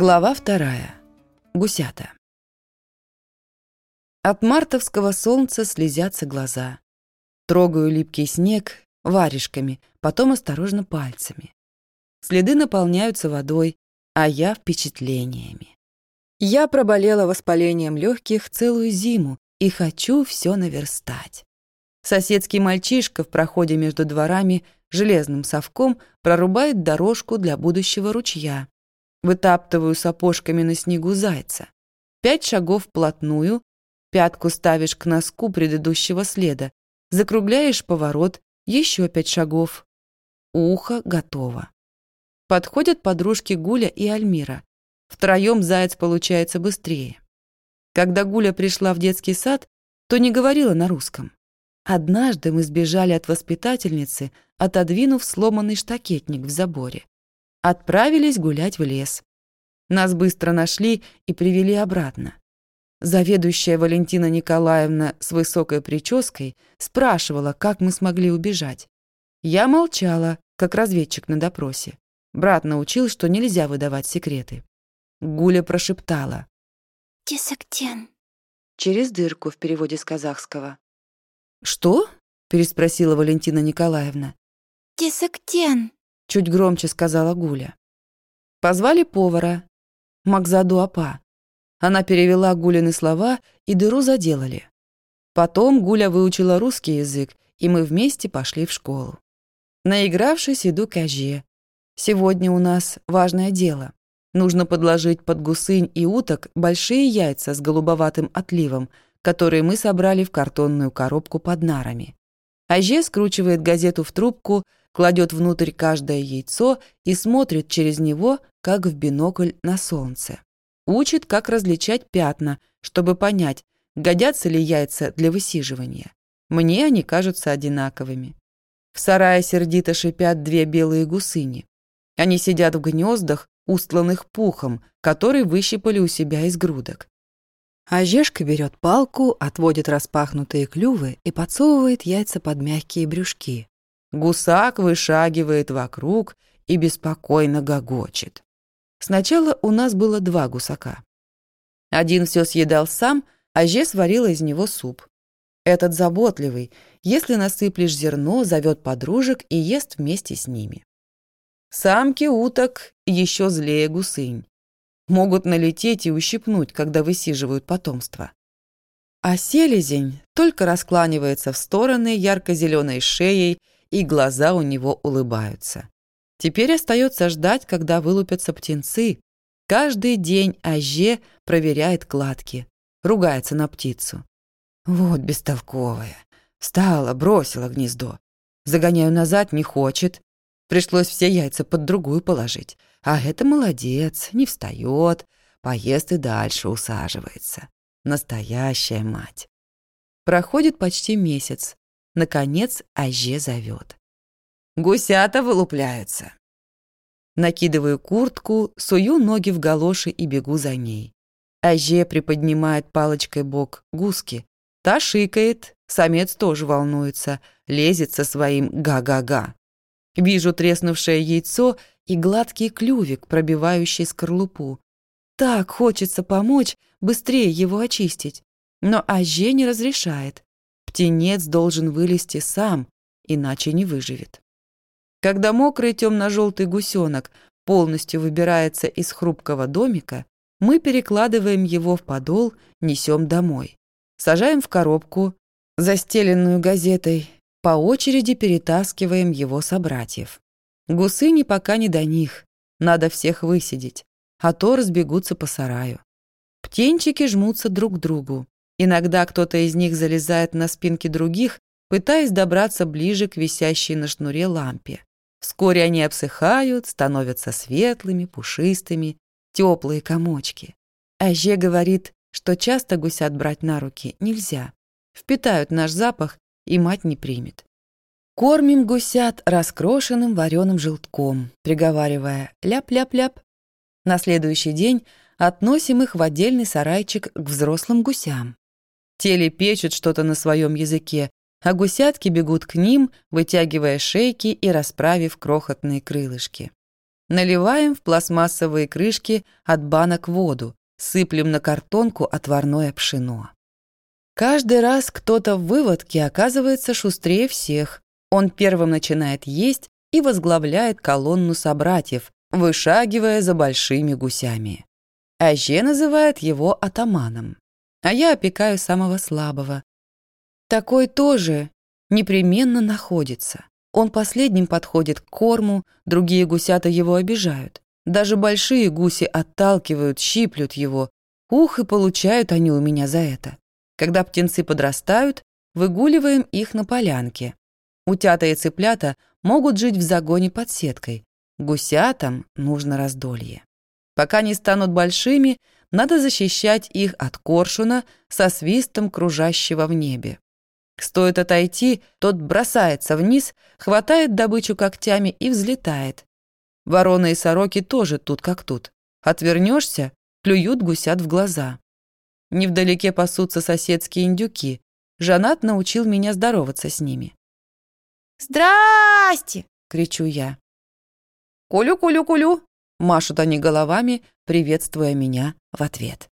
Глава вторая. Гусята. От мартовского солнца слезятся глаза. Трогаю липкий снег варежками, потом осторожно пальцами. Следы наполняются водой, а я впечатлениями. Я проболела воспалением легких целую зиму и хочу все наверстать. Соседский мальчишка в проходе между дворами железным совком прорубает дорожку для будущего ручья. Вытаптываю сапожками на снегу зайца. Пять шагов вплотную, пятку ставишь к носку предыдущего следа, закругляешь поворот, еще пять шагов. Ухо готово. Подходят подружки Гуля и Альмира. Втроем заяц получается быстрее. Когда Гуля пришла в детский сад, то не говорила на русском. Однажды мы сбежали от воспитательницы, отодвинув сломанный штакетник в заборе. Отправились гулять в лес. Нас быстро нашли и привели обратно. Заведующая Валентина Николаевна с высокой прической спрашивала, как мы смогли убежать. Я молчала, как разведчик на допросе. Брат научил, что нельзя выдавать секреты. Гуля прошептала. «Тесактен». Через дырку в переводе с казахского. «Что?» — переспросила Валентина Николаевна. «Тесактен», чуть громче сказала Гуля. Позвали повара, Макзаду Апа. Она перевела Гулины слова, и дыру заделали. Потом Гуля выучила русский язык, и мы вместе пошли в школу. Наигравшись, иду к Аже. Сегодня у нас важное дело. Нужно подложить под гусынь и уток большие яйца с голубоватым отливом, которые мы собрали в картонную коробку под нарами. Аже скручивает газету в трубку, кладет внутрь каждое яйцо и смотрит через него, как в бинокль на солнце. Учит, как различать пятна, чтобы понять, годятся ли яйца для высиживания. Мне они кажутся одинаковыми. В сарае сердито шипят две белые гусыни. Они сидят в гнездах, устланных пухом, который выщипали у себя из грудок. Ожешка берет палку, отводит распахнутые клювы и подсовывает яйца под мягкие брюшки. Гусак вышагивает вокруг и беспокойно гогочет. Сначала у нас было два гусака. Один все съедал сам, а Же сварила из него суп. Этот заботливый, если насыплешь зерно, зовет подружек и ест вместе с ними. Самки уток еще злее гусынь. Могут налететь и ущипнуть, когда высиживают потомство. А селезень только раскланивается в стороны ярко-зеленой шеей и глаза у него улыбаются. Теперь остается ждать, когда вылупятся птенцы. Каждый день Аже проверяет кладки, ругается на птицу. Вот бестолковая. Встала, бросила гнездо. Загоняю назад, не хочет. Пришлось все яйца под другую положить. А это молодец, не встает, поест и дальше усаживается. Настоящая мать. Проходит почти месяц. Наконец Аже зовет. «Гусята вылупляются». Накидываю куртку, сую ноги в галоши и бегу за ней. Аже приподнимает палочкой бок гуски. Та шикает, самец тоже волнуется, лезет со своим «га-га-га». Вижу треснувшее яйцо и гладкий клювик, пробивающий скорлупу. Так хочется помочь, быстрее его очистить. Но Аже не разрешает. Птенец должен вылезти сам, иначе не выживет. Когда мокрый темно-желтый гусенок полностью выбирается из хрупкого домика, мы перекладываем его в подол, несем домой. Сажаем в коробку, застеленную газетой, по очереди перетаскиваем его собратьев. Гусыни пока не до них, надо всех высидеть, а то разбегутся по сараю. Птенчики жмутся друг к другу. Иногда кто-то из них залезает на спинки других, пытаясь добраться ближе к висящей на шнуре лампе. Вскоре они обсыхают, становятся светлыми, пушистыми, теплые комочки. Аже говорит, что часто гусят брать на руки нельзя. Впитают наш запах, и мать не примет. Кормим гусят раскрошенным вареным желтком, приговаривая «ляп-ляп-ляп». На следующий день относим их в отдельный сарайчик к взрослым гусям. Те лепечут что-то на своем языке, а гусятки бегут к ним, вытягивая шейки и расправив крохотные крылышки. Наливаем в пластмассовые крышки от банок воду, сыплем на картонку отварное пшено. Каждый раз кто-то в выводке оказывается шустрее всех. Он первым начинает есть и возглавляет колонну собратьев, вышагивая за большими гусями. Аже называет его атаманом, а я опекаю самого слабого. Такой тоже непременно находится. Он последним подходит к корму, другие гусята его обижают. Даже большие гуси отталкивают, щиплют его. Ух, и получают они у меня за это. Когда птенцы подрастают, выгуливаем их на полянке. Утята и цыплята могут жить в загоне под сеткой. Гусятам нужно раздолье. Пока не станут большими, надо защищать их от коршуна со свистом кружащего в небе. Стоит отойти, тот бросается вниз, хватает добычу когтями и взлетает. Вороны и сороки тоже тут как тут. Отвернешься, плюют гусят в глаза. Невдалеке пасутся соседские индюки. Жанат научил меня здороваться с ними. «Здрасте!» — кричу я. «Кулю-кулю-кулю!» — машут они головами, приветствуя меня в ответ.